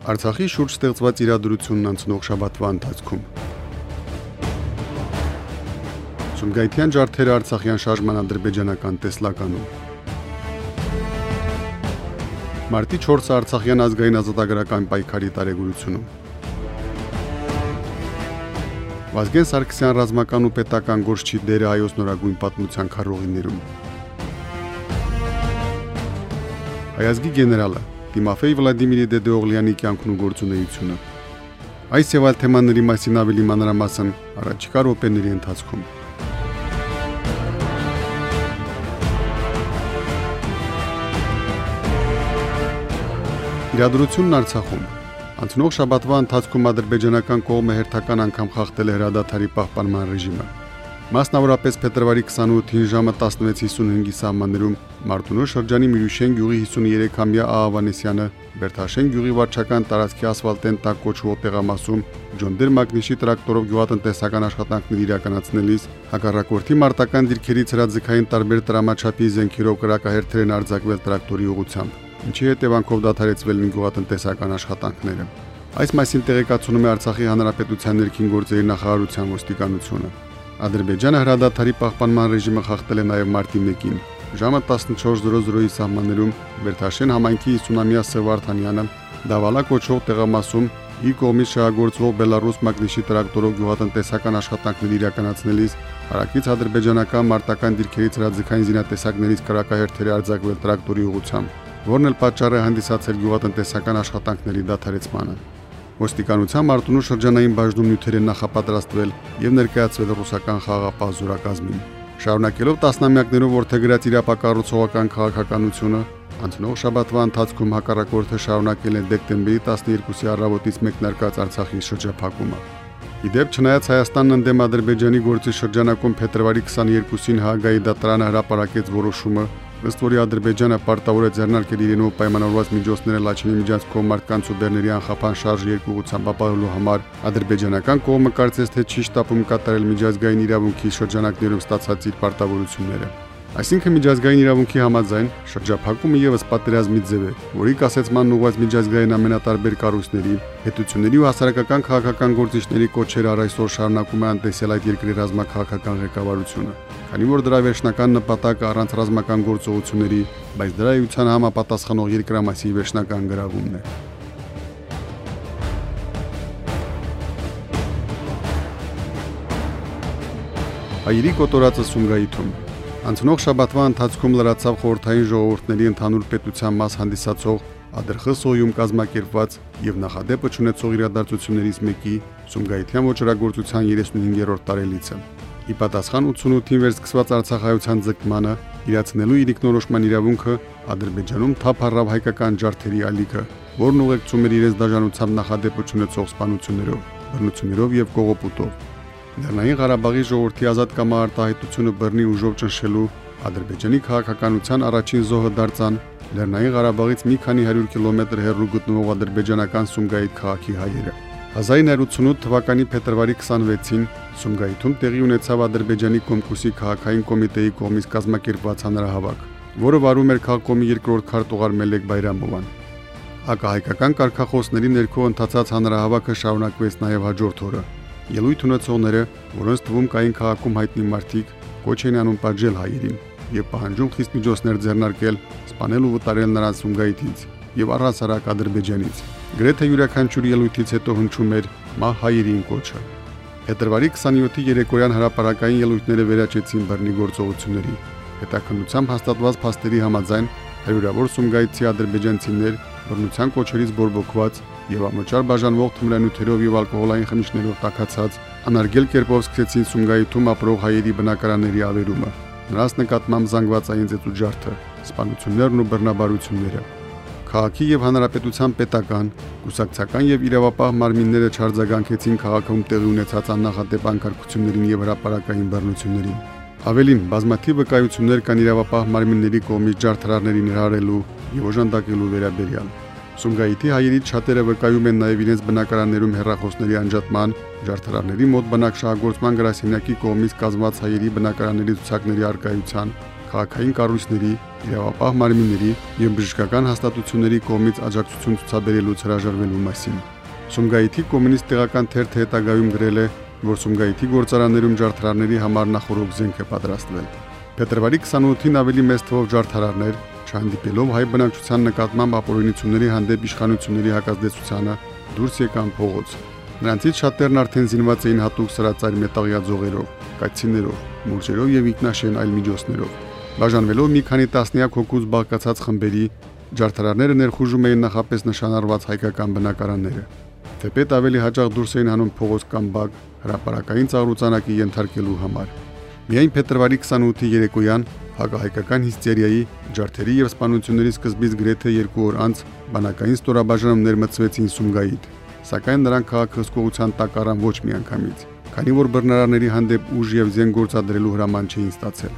Արցախի շուրջ ստեղծված իրադրությունն անցնող շաբաթվա ընթացքում։ Սումգայթյան ջարդերը Արցախյան շարժման ադրբեջանական տեսլականում։ Մարտի 4-ը Արցախյան ազգային ազատագրական պայքարի տարեգրությունում։ Վազգեն Սարգսյան ռազմական ու պետական գործչի դերը հայոց նորագույն պատմության քարողիներում։ Հայազգի գեներալը Տիմոֆեյ Վլադիմիրի Դեդեօղլյանի կյանքն ու գործունեությունը։ Այս եւ այլ թեմաների մասին ավելի մանրամասն առաջիկա րոպեների ընթացքում։ Իրադրությունն Արցախում Անցնող շաբաթվա ընթացքում ադրբեջանական կողմը հերթական անգամ խախտել է հրադադարի պահպանման ռեժիմը։ Մասնավորապես փետրվարի 28-ին ժամը 16:55-ի սահմաններում Մարտունու շրջանի Միրուշեն գյուղի 53-ամյա Ահավանեսյանը Բերթաշեն գյուղի վարչական տարածքի ասֆալտեն տակ կոչվող տեղամասում Ջոնդեր Մագնիշի տրակտորով գյուղատնտեսական աշխատանքներ իրականացնելիս հակառակորդի մարտական դիրքերից հրաձգային տարբեր տրամաչափի զենքերով կրակահերթեր են արձակվել տրակտորի ուղությամբ, ինչի հետևանքով դադարեցվել են գյուղատնտեսական աշխատանքները։ Այս մասին տեղեկացնում է Արցախի Հանրապետության ներքին գործերի նախարարության ոստիկանությունը։ Ադրբեջանը հրադադարի պահպանման ռեժիմը խախտել է նաև մարտի 1-ին։ Ժամը 14:00-ի սահմաններում Բերթաշեն համայնքի 50-ամյա Սևարթանյանը Դավալա կոչող տեղամասում իր կողմից շահագործվող Բելարուս մագնիշի տրակտորով գյուղատնտեսական աշխատանքներ իրականացնելիս հարակից ադրբեջանական մարտական դիրքերից հրաձգային զինատեսակներից կրակահերթերի արձակվել տրակտորի ուղությամբ, որն էլ պատճառ է հանդիսացել գյուղատնտեսական աշխատանքների դադարեցմանը։ Ոստիկանության Մարտունու շրջանային բաժնում նյութեր են նախապատրաստվել եւ ներկայացվել ռուսական խաղապահ զորակազմին։ Շարունակելով տասնամյակներով որթեգրած իրապակառուցողական քաղաքականությունը, անցնող շաբաթվա ընթացքում հակառակորդը շարունակել են դեկտեմբերի 12-ի առավոտից մեկնարկած Արցախի շրջափակումը։ Իդեպ չնայած Հայաստանն ընդդեմ Ադրբեջանի գործի շրջանակում փետրվարի 22-ին Հագայի դատարանը հրապարակեց որոշումը, ըստ որի Ադրբեջանը պարտավոր է ձեռնարկել իրենով պայմանավորված միջոցները Լաչինի միջանցքով մարդկանց ու բեռների անխափան շարժ երկուղությամբ ապահովելու համար ադրբեջանական կողմը կարծես թե չի շտապում կատարել միջազգային իրավունքի շրջանակներում ստացած իր պարտավորությունները։ Այսինքն միջազգային իրավունքի համաձայն շրջափակումը եւս պատերազմի ձև է, որի կասեցման ուղղված միջազգային ամենատարբեր կառույցների, հետությունների ու հասարակական քաղաքական գործիչների կոչերը առ այսօր շարունակում է անտեսել այդ երկրի ռազմաքաղաքական ղեկավարությունը։ Քանի որ դրա վերջնական նպատակը առանց ռազմական գործողությունների, բայց դրա յութան համապատասխանող երկրամասի վերջնական գրավումն է։ Հայերի կոտորածը Սումգայիթում Անցնող շաբաթվա ընթացքում լրացավ խորհրդային ժողովուրդների ընդհանուր պետության մաս հանդիսացող ադրխսոյում կազմակերպված եւ նախադեպը ճանաչող իրադարձություններից մեկի Սումգայիթյան ոչրագործության 35-րդ տարելիցը։ Ի պատասխան 88-ին վերսկսված Արցախայության ձգմանը իրացնելու իրիկնորոշման իրավունքը Ադրբեջանում թափ առավ հայկական ջարդերի ալիքը, որն ուղեկցում էր իրենց դաշնությամբ նախադեպը ճանաչող սպանություններով, բռնություններով եւ կողոպուտով։ Լեռնային Ղարաբաղի ժողովրդի ազատ կամարտահայտությունը բռնի ուժով ճնշելու Ադրբեջանի քաղաքականության առաջին զոհը դարձան Լեռնային Ղարաբաղից մի քանի 100 կիլոմետր հեռու գտնվող ադրբեջանական Սումգայիթ քաղաքի հայերը։ 1988 թվականի փետրվարի 26-ին Սումգայիթում տեղի ունեցավ Ադրբեջանի Կոմկուսի քաղաքային կոմիտեի կողմից կազմակերպված հանրահավաք, որը վարում էր քաղաքոմի երկրորդ քարտուղար Մելեկ Բայրամովան։ Հակահայկական կարգախոսների ներքո ընթացած հանրահավաքը շարունակվեց նաև հաջորդ օրը, Ելույթ ունեցողները, որոնց թվում կային քաղաքում հայտնի մարդիկ, կոչ են անում պատժել հայերին եւ պահանջում խիստ միջոցներ ձեռնարկել, սպանել ու վտարել նրանց Սումգայիթից եւ առհասարակ Ադրբեջանից։ Գրեթե յուրաքանչյուր ելույթից հետո հնչում էր մահ հայերին կոչը։ Փետրվարի 27-ի երեկոյան հրապարակային ելույթները վերաճեցին բռնի գործողությունների։ Հետաքննությամբ հաստատված փաստերի համաձայն հարյուրավոր Սումգայիթի ադրբեջանցիներ բռնության կոչերից բորբոքված եւ ամոճար բաժանվող թմրանյութերով եւ ալկոհոլային խմիչքներով տակացած անարգել կերպով սկսեցին Սումգայիթում ապրող հայերի բնակարանների ավերումը։ Նրանց նկատմամբ զանգվածային ծեծուջարդը, սպանություններն ու բռնաբարությունները։ Քաղաքի եւ հանրապետության պետական, կուսակցական եւ իրավապահ մարմինները չարձագանքեցին քաղաքում տեղի ունեցած աննախադեպ անկարգություններին եւ հրաապարակային բռնություններին։ Ավելին, բազմաթիվ վկայություններ կան իրավապահ մարմինների կողմից ջարդարարներին հրահարելու եւ օժանդակելու վերաբերյալ։ Սումգայիթի հայերից շատերը վկայում են նաև իրենց բնակարաններում հերրախոսների անջատման, ջարդարարների մոտ բնակշահագործման գրասենյակի կողմից կազմված հայերի բնակարանների ցուցակների արկայության, քաղաքային կառույցների, իրավապահ մարմինների եւ բժշկական հաստատությունների կողմից աջակցություն ցուցաբերելուց հրաժարվելու մասին։ Սումգայիթի կոմունիստ տեղական թերթը հետագայում գրել է, որ Սումգայիթի գործարաններում ջարդարարների համար նախորոք զենք է պատրաստվել։ Փետրվարի 28-ին ավելի մեծ թվով ջարդարարներ չհանդիպելով հայ բնակչության նկատմամբ ապօրինությունների հանդեպ իշխանությունների հակազդեցությանը դուրս եկան փողոց։ Նրանցից շատերն արդեն զինված էին հատուկ սրածայր մետաղյա ձողերով, կայցիներով, մուրճերով եւ ինքնաշեն այլ միջոցներով։ Բաժանվելով մի քանի տասնյակ հոգուց բաղկացած խմբերի, ջարդարարները ներխուժում էին նախապես նշանառված հայկական բնակարանները։ Թեպետ ավելի հաճախ դուրս էին հանում փողոց կամ բակ հրաապարակային ծառուցանակի ենթարկելու համար։ Միայն փետրվարի 28-ի երեկոյան հակահայկական հիստերիայի, ջարդերի եւ սպանությունների սկզբից գրեթե 2 օր անց բանակային ստորաբաժանումներ մցվեցին Սումգայիթ, սակայն նրանք քաղաքացիության տակ առան ոչ մի անգամից, քանի որ բռնարարների հանդեպ ուժ եւ զեն գործադրելու հրաման չէին ստացել։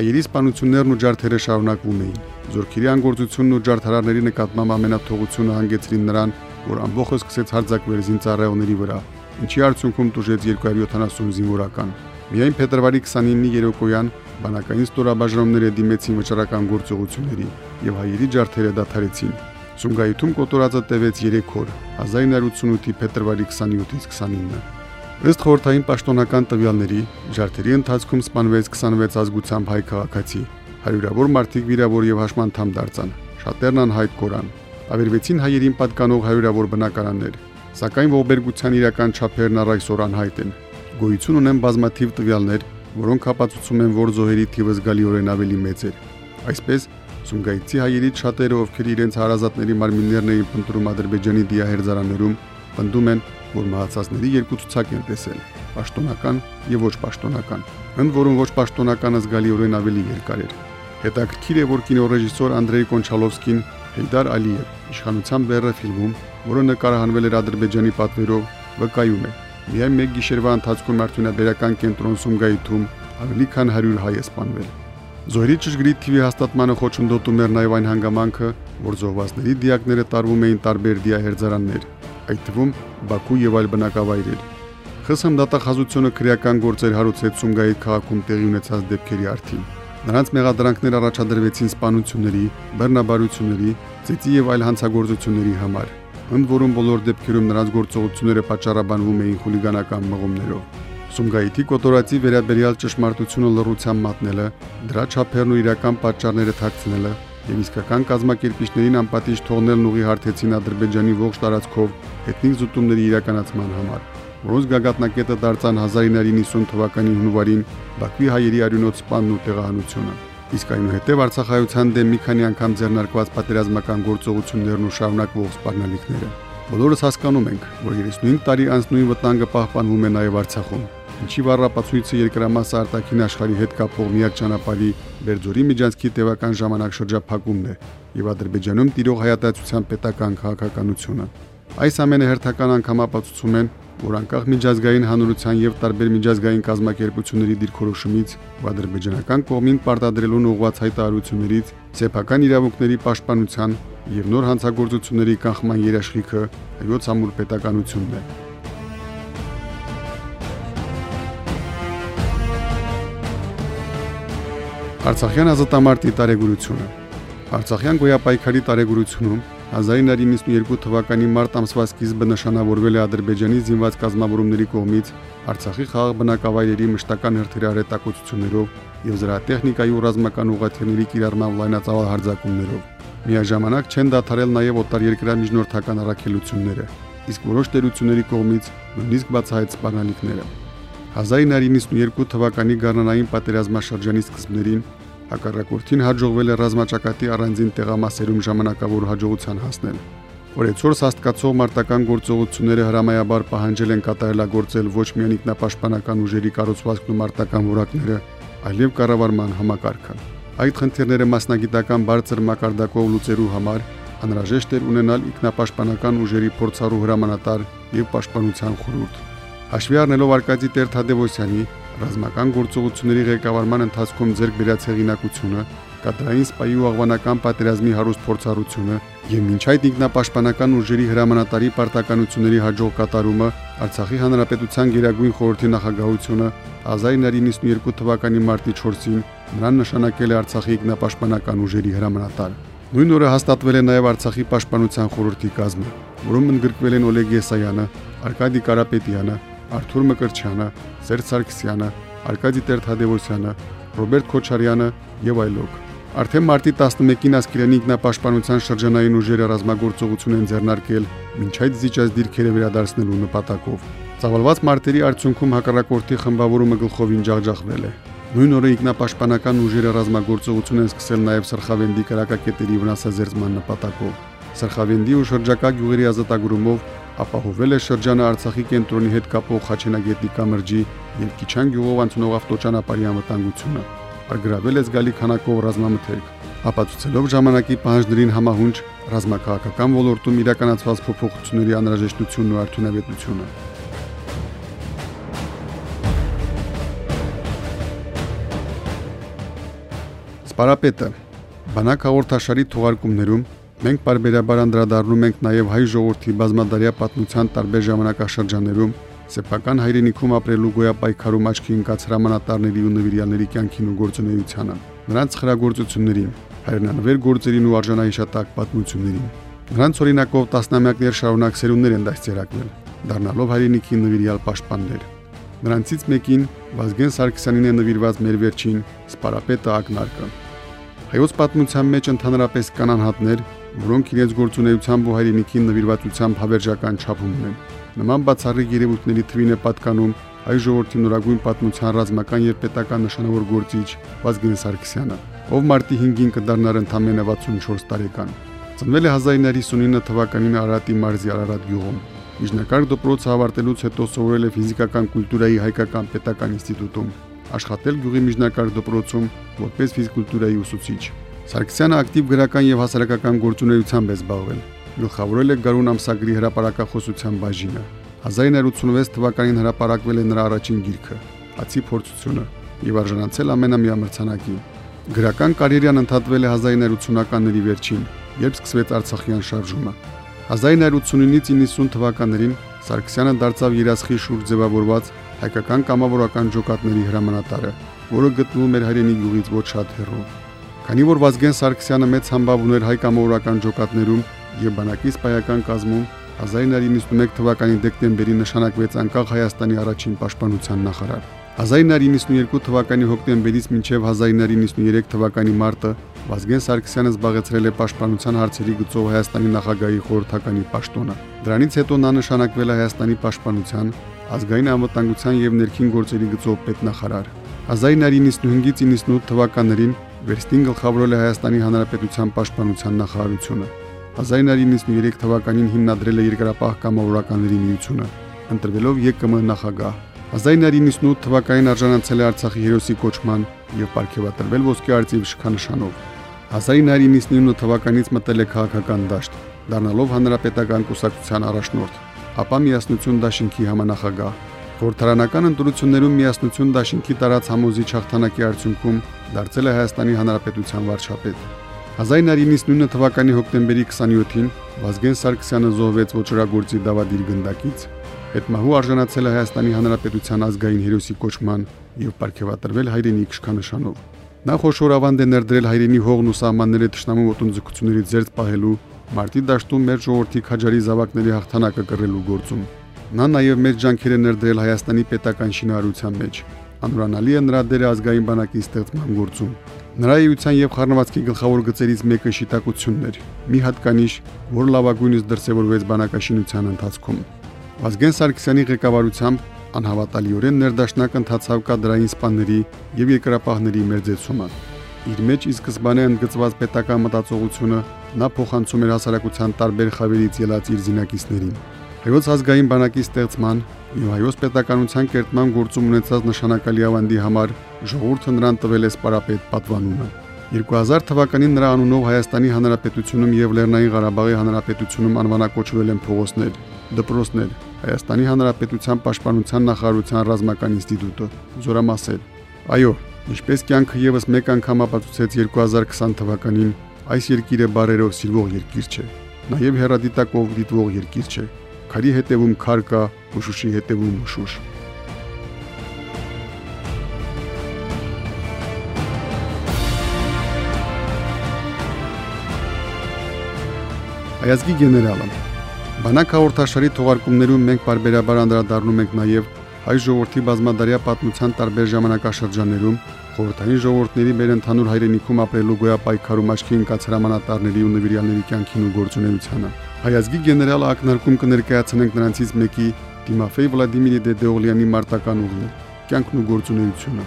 Հայերի սպանություններն ու ջարդերը շարունակվում էին։ Զորքերի անգործությունն ու ջարդարարների նկատմամբ ամենաթողությունը հանգեցրին նրան, որ ամբողջը սկսեց հարձակվել զինծառայողների վրա, ինչի արդյունքում տուժեց 270 զինվորական։ Միայն փետրվարի 29-ի երեկոյան բանակային ստորաբաժանումները դիմեցին վճռական գործողությունների եւ հայերի ջարդերը դադարեցին։ Սումգայիթում կոտորածը տևեց 3 օր 1988-ի փետրվարի 27-ից 29-ը։ Ըստ խորհրդային պաշտոնական տվյալների, ջարդերի ընթացքում սպանվեց 26 ազգությամբ հայ քաղաքացի, հարյուրավոր մարդիկ վիրավոր եւ հաշմանդամ դարձան, շատերն անհայտ կորան։ Ավերվեցին հայերին պատկանող հարյուրավոր բնակարաններ, սակայն ողբերգության իրական չափերն առ այսօր անհայտ են։ Գոյություն ունեն բազմաթիվ տվյալներ, որոնք ապացուցում են, որ զոհերի թիվը զգալիորեն ավելի մեծ էր։ Այսպես, Սումգայիցի հայերից շատերը, ովքեր իրենց հարազատների մարմիններն էին փնտրում Ադրբեջանի դիահերձարաններում, պնդում են, որ մահացածների երկու ցուցակ են տեսել՝ պաշտոնական եւ ոչ պաշտոնական։ Ընդ որում ոչ պաշտոնականը զգալիորեն ավելի երկար էր։ Հետաքրքիր է, որ կինոռեժիսոր Անդրեյ Կոնչալովսկին Հեյդար Ալիև իշխանության բեռը ֆիլմում, որը նկարահանվել էր Ադրբեջանի պատվերով, վկայում է, Միայն մեկ գիշերվա ընթացքում արդյունաբերական կենտրոն Սումգայիթում ավելի քան 100 հայ է սպանվել։ Զոհերի ճշգրիտ թիվի հաստատմանը խոչընդոտում էր նաև այն հանգամանքը, որ զոհվածների դիակները տարվում էին տարբեր դիահերձարաններ, այդ թվում Բաքու եւ այլ բնակավայրեր։ ԽՍՀՄ դատախազությունը քրեական գործեր հարուցեց Սումգայիթ քաղաքում տեղի ունեցած դեպքերի արդին։ Նրանց մեղադրանքներ առաջադրվեցին սպանությունների, բռնաբարությունների, ծեծի եւ այլ հանցագործությունների համար ընդ որում բոլոր դեպքերում նրանց գործողությունները պատճառաբանվում էին խուլիգանական մղումներով։ Սումգայիթի կոտորածի վերաբերյալ ճշմարտությունը լռության մատնելը, դրա չափերն ու իրական պատճառները թաքցնելը եւ իսկական կազմակերպիչներին անպատիժ թողնելն ուղի հարթեցին Ադրբեջանի ողջ տարածքով էթնիկ զուտումների իրականացման համար, որոնց գագաթնակետը դարձան 1990 թվականի հունվարին Բաքվի հայերի արյունոց սպանն ու տեղահանությունը իսկ այնուհետև Արցախայության դեմ մի քանի անգամ ձեռնարկված պատերազմական գործողություններն ու շարունակվող սպառնալիքները։ Բոլորս հասկանում ենք, որ 35 տարի անց նույն վտանգը պահպանվում է նաև Արցախում։ Ինչի վառապացույցը երկրամասը արտաքին աշխարհի հետ կապող միակ ճանապարհի Բերձորի միջանցքի տևական ժամանակ շրջափակումն է եւ Ադրբեջանում տիրող հայատացության պետական քաղաքականությունը։ Այս ամենը հերթական անգամ ապացուցում են, որ անկախ միջազգային հանրության եւ տարբեր միջազգային կազմակերպությունների դիրքորոշումից ադրբեջանական կողմին պարտադրելուն ուղղված հայտարարություններից սեփական իրավունքների պաշտպանության եւ նոր հանցագործությունների կանխման երաշխիքը հայոց ամուր պետականությունն է։ Արցախյան ազատամարտի տարեգրությունը Արցախյան գոյապայքարի տարեգրությունում 1992 թվականի մարտ ամսվա սկիզբը նշանավորվել է Ադրբեջանի զինված կազմավորումների կողմից Արցախի խաղաղ բնակավայրերի մշտական հերթերի արետակոծություններով եւ զրահտեխնիկայի ու ռազմական ուղղաթիռների կիրառման լայնածավալ հարձակումներով։ Միաժամանակ չեն դադարել նաեւ օտարերկրյա միջնորդական առաքելությունները, իսկ որոշ տերությունների կողմից նույնիսկ բացահայտ սպառնալիքները։ 1992 թվականի գարնանային պատերազմաշրջանի սկզբներին Հակառակորդին հաջողվել է ռազմաճակատի առանձին տեղամասերում ժամանակավոր հաջողության հասնել։ Օրեցօրս հաստկացող մարտական գործողությունները հրամայաբար պահանջել են կատարելագործել ոչ միայն ինքնապաշտպանական ուժերի կառուցվածքն ու մարտական որակները, այլև կառավարման համակարգը։ Այդ խնդիրները մասնագիտական բարձր մակարդակով լուծելու համար անհրաժեշտ էր ունենալ ինքնապաշտպանական ուժերի փորձառու հրամանատար եւ պաշտպանության խորհուրդ։ Հաշվի առնելով Արկադի Տեր-Թադևոսյանի ռազմական գործողությունների ղեկավարման ընթացքում ձեռք բերած հեղինակությունը, կադրային սպայի ու աղվանական պատերազմի հարուստ փորձառությունը եւ մինչ այդ ինքնապաշտպանական ուժերի հրամանատարի պարտականությունների հաջող կատարումը Արցախի հանրապետության Գերագույն խորհրդի նախագահությունը 1992 թվականի մարտի 4-ին նրան նշանակել է Արցախի ինքնապաշտպանական ուժերի հրամանատար։ Նույն օրը հաստատվել է նաև Արցախի պաշտպանության խորհրդի կազմը, որում ընդգրկվել են Օլեգ Եսայանը, Արկադի Կարապետյանը, Արթուր Մկրչյանը, Սերժ Սարգսյանը, Արկադի Տեր-Թադևոսյանը, Ռոբերտ Քոչարյանը եւ այլոք։ Արդեն մարտի 11-ին Ասկերանի ինքնապաշտպանության շրջանային ուժերը ռազմագործողություն են ձեռնարկել ոչ այդ զիջած դիրքերը վերադարձնելու նպատակով։ Ծավալված մարտերի արդյունքում հակառակորդի խմբավորումը գլխովին ջախջախվել է։ Նույն օրը ինքնապաշտպանական ուժերը ռազմագործողություն են սկսել նաև Սրխավենդի կրակակետերի վնասազերծման նպատակով։ Սրխավենդի ու շրջակա գյուղերի ազատագրումով ապահովել է շրջանը Արցախի կենտրոնի հետ կապող Խաչենագետի կամրջի եւ Կիչան գյուղով անցնող ավտոճանապարհի անվտանգությունը արգրավել է զգալի քանակով ռազմամթերք, ապացուցելով ժամանակի պահանջներին համահունչ ռազմաքաղաքական ոլորտում իրականացված փոփոխությունների անհրաժեշտությունն ու արդյունավետությունը։ Սպարապետը. բանակ հաղորդաշարի թողարկումներում մենք բարբերաբար անդրադառնում ենք նաև հայ ժողովրդի բազմադարյա պատմության տարբեր ժամանակաշրջաններում սեփական հայրենիքում ապրելու գոյապայքարում աչքի ընկած հրամանատարների ու նվիրյալների կյանքին ու գործունեությանը, նրանց խրագործություններին, հայրենանվեր գործերին ու արժանահիշատակ պատմություններին։ Նրանց օրինակով տասնամյակներ շարունակ սերունդներ են դաստիարակվել, դառնալով հայրենիքի նվիրյալ պաշտպաններ։ Նրանցից մեկին Վազգեն Սարգսյանին է նվիրված մեր վերջին սպարապետը ակնարկը։ Հայոց պատմության մեջ ընդհանրապես կան անհատներ, որոնք իրենց գործունեությամբ ու հայրենիքին նվիրվածությամբ հավերժական չափ ունեն։ Նման բացառիկ երևույթների թվին է պատկանում հայ ժողովրդի նորագույն պատմության ռազմական եւ պետական նշանավոր գործիչ Վազգեն Սարգսյանը, ով մարտի 5-ին կդառնար ընդամենը 64 տարեկան։ Ծնվել է 1959 թվականին Արարատի մարզի Արարատ գյուղում։ Միջնակարգ դպրոցը ավարտելուց հետո սովորել է ֆիզիկական կուլտուրայի հայկական պետական ինստիտուտում, աշխատել գյուղի միջնակարգ դպրոցում որպես ֆիզկուլտուրայի ուսուցիչ։ Սարգսյանը ակտիվ գրական եւ հասարակական գործունեությամբ է զբաղվել գլխավորել է Գարուն ամսագրի հրապարակախոսության բաժինը։ 1986 թվականին հրապարակվել է նրա առաջին գիրքը՝ Հացի փորձությունը եւ արժանացել ամենամյա մրցանակին։ Գրական կարիերան ընդհատվել է 1980-ականների վերջին, երբ սկսվեց Արցախյան շարժումը։ 1989-ից 90 թվականներին Սարգսյանը դարձավ երասխի շուրջ ձևավորված հայկական կամավորական ջոկատների հրամանատարը, որը գտնվում էր հայրենի գյուղից ոչ շատ հեռու։ Քանի որ Վազգեն Սարգսյանը մեծ համբավ ուներ հայ կամավորական ջոկատներում, եւ բանակի սպայական կազմում 1991 թվականի դեկտեմբերին նշանակվեց անկախ Հայաստանի առաջին պաշտպանության նախարար։ 1992 թվականի հոկտեմբերից մինչև 1993 թվականի մարտը Վազգեն Սարգսյանը զբաղեցրել է պաշտպանության հարցերի գծով Հայաստանի նախագահի խորհրդականի պաշտոնը։ Դրանից հետո նա նշանակվել է Հայաստանի պաշտպանության, ազգային անվտանգության եւ ներքին գործերի գծով պետնախարար։ 1995-ից 98 թվականներին Վերստին գլխավորել է Հայաստանի Հանրապետության պաշտպանության նախարարությունը։ 1993 թվականին հիմնադրել է Երկրապահ կամավորականների միությունը, ընտրվելով ԵԿՄ նախագահ։ 1998 թվականին արժանացել է Արցախի հերոսի կոչման եւ ապարգևատրվել ոսկե արծիվ շքանշանով։ 1999 թվականից մտել է քաղաքական դաշտ, դառնալով հանրապետական կուսակցության առաջնորդ, ապա միասնություն դաշինքի համանախագահ։ Խորհրդարանական ընտրություններում միասնություն դաշինքի տարած համոզիչ հաղթանակի արդյունքում դարձել է Հայաստանի Հանրապետության վարչապետ։ 1999 թվականի հոկտեմբերի 27-ին Վազգեն Սարգսյանը զոհվեց ոչրագործի դավադիր գնդակից, հետմահու արժանացել է Հայաստանի Հանրապետության ազգային հերոսի կոչման եւ ապարգևատրվել հայրենի իշխանանշանով։ Նա խոշոր ավանդ է ներդրել հայրենի հողն ու սահմանները ճշնամու ոտնձգություններից զերծ պահելու մարտի դաշտում մեր ժողովրդի քաջարի զավակների հաղթանակը կռելու գործում։ Նա նաև մեծ ջանքեր է ներդրել Հայաստանի պետական շինարարության մեջ։ Անուրանալի է նրա դերը ազգային բանակի ստեղծման գործում։ Նրա իության եւ խառնվածքի գլխավոր գծերից մեկը շիտակությունն էր՝ մի հատկանիշ, որ լավագույնս դրսևորվեց բանակաշինության ընթացքում։ Վազգեն Սարգսյանի ղեկավարությամբ անհավատալիորեն ներդաշնակ ընթացավ կադրային սպաների եւ երկրապահների մերձեցումը։ Իր մեջ ի սկզբանե ընդգծված պետական մտածողությունը նա փոխանցում էր հասարակության տարբեր խավերից ելած իր զինակիցներին։ Հայոց ազգային բանակի ստեղծման եւ հայոց պետականության կերտման գործում ունեցած նշանակալի ավանդի համար ժողովուրդը նրան տվել է սպարապետ պատվանումը։ 2000 թվականին նրա անունով Հայաստանի Հանրապետությունում եւ Լեռնային Ղարաբաղի Հանրապետությունում անվանակոչվել են փողոցներ, դպրոցներ, Հայաստանի Հանրապետության Պաշտպանության նախարարության ռազմական ինստիտուտը, զորամասեր։ Այո, ինչպես կյանքը եւս մեկ անգամ ապացուցեց 2020 թվականին, այս երկիրը բարերով սիրվող երկիր չէ, նաեւ հերադիտակով դիտվող երկիր չէ։ Քարի հետևում քար կա, ուշուշի հետևում ուշուշ։ Հայազգի գեներալը Բանակ հաղորդաշարի թողարկումներում մենք բարբերաբար անդրադառնում ենք նաև հայ ժողովրդի բազմադարյա պատմության տարբեր ժամանակաշրջաններում խորհրդային ժողովուրդների մեր ընդհանուր հայրենիքում ապրելու գոյապայքարում աչքի ընկած հրամանատարների ու նվիրյալների կյանքին ու գործունեությանը։ Հայազգի գեներալը ակնարկում կներկայացնենք նրանցից մեկի Տիմոֆեյ Վլադիմիրի Դեդեօղլյանի մարտական ուղին, կյանքն ու գործունեությունը։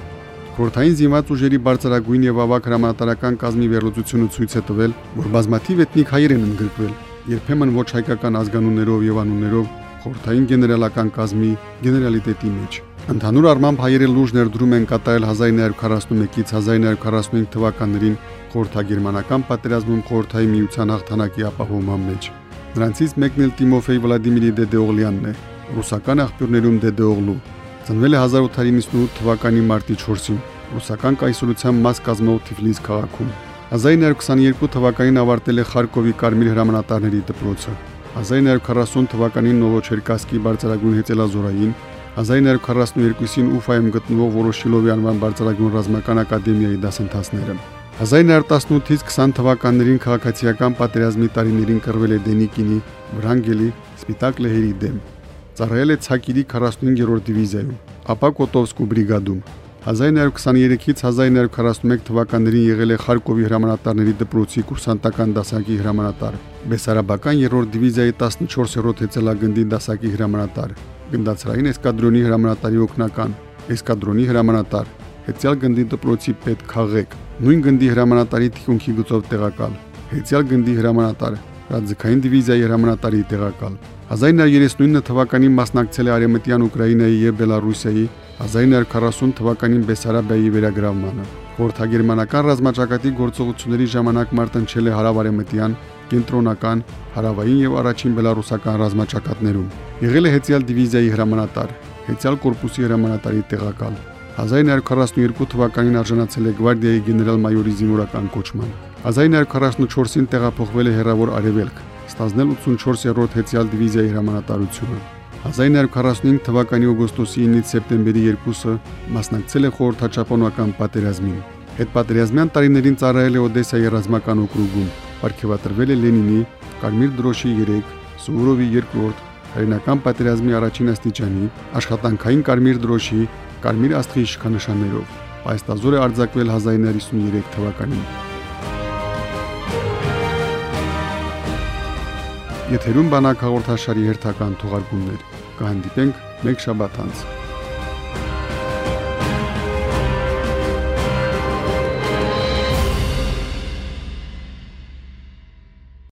Խորթային զինված ուժերի բարձրագույն եւ ավակ հրամանատարական կազմի վերլուծությունը ցույց է տվել, որ բազմաթիվ էթնիկ հայեր են ընդգրկվել, երբեմն ոչ հայկական ազգանուններով եւ անուններով խորթային գեներալական կազմի գեներալիտետի մեջ։ Ընդհանուր առմամբ հայերը լուրջ ներդրում են կատարել 1941-ից 1945 թվականներին խորթագերմանական պատերազմում խորթայի միության հաղթանակի ապահովման մեջ։ Նրանցից մեկն էլ Տիմոֆեյ Վլադիմիրի Դեդեօղլյանն է, ռուսական աղբյուրներում Դեդեօղլու, Ծնվել է 1898 թվականի մարտի 4-ին ռուսական կայսրության մաս կազմող Թիֆլիս քաղաքում։ 1922 թվականին ավարտել է Խարկովի Կարմիր հրամանատարների դպրոցը։ 1940 թվականին Նովոչերկասկի բարձրագույն հեծելազորային, 1942-ին Ուֆայում գտնվող Վորոշիլովի անվան բարձրագույն ռազմական ակադեմիայի դասընթացները։ 1918-ից 20 թվականներին քաղաքացիական պատերազմի տարիներին կռվել է Դենիկինի, Վրանգելի, Սպիտակ լեհերի դեմ։ Ծառայել է Ցակիրի 45-րդ դիվիզիայում, ապա Կոտովսկու բրիգադում։ 1923-ից 1941 թվականներին եղել է Խարկովի հրամանատարների դպրոցի կուրսանտական դասակի հրամանատար, Բեսարաբական 3-րդ դիվիզիայի 14-րդ հեծելագնդի դասակի հրամանատար, գնդացրային էսկադրոնի հրամանատարի օգնական, էսկադրոնի հրամանատար, հեծյալ գնդի դպրոցի պետ Խաղեկ, նույն գնդի հրամանատարի թիկունքի գծով տեղակալ, հեծյալ գնդի հրամանատար, ռազմական դիվիզիայի հրամանատարի տեղակալ, 1939 թվականին մասնակցել է Արեմտյան Ուկրաինայի եւ Բելարուսիայի 1940 թվականին Բեսարաբիայի վերագրավմանը։ Խորհրդագերմանական ռազմաճակատի գործողությունների ժամանակ մարտնչել է հարավարեմտյան, կենտրոնական, հարավային եւ առաջին բելարուսական ռազմաճակատներում։ Եղել է հեծյալ դիվիզիայի հրամանատար, հեծյալ կորպուսի հրամանատարի տեղակալ։ 1942 թվականին արժանացել է գվարդիայի գեներալ-մայորի զինվորական կոչման։ 1944-ին տեղափոխվել է Հերավոր Արևելք, ստանձնել 84-րդ հեծյալ դիվիզիայի հրամանատարությունը։ 1945 թվականի օգոստոսի 9-ից սեպտեմբերի 2-ը մասնակցել է խորհրդաչափոնական պատերազմին։ Հետպատերազմյան տարիներին ծառայել է Օդեսայի ռազմական օկրուգում, ապարգևատրվել է Լենինի, Կարմիր դրոշի 3, Սուվորովի 2-րդ, հայրենական պատերազմի առաջին աստիճանի, աշխատանքային Կարմիր դրոշի, Կարմիր աստղի իշխանանշաններով։ Պայստազոր է արձակվել 1953 թվականին։ Եթերում բանակ հաղորդաշարի հերթական թողարկումներ։ Կհանդիպենք մեկ շաբաթ անց։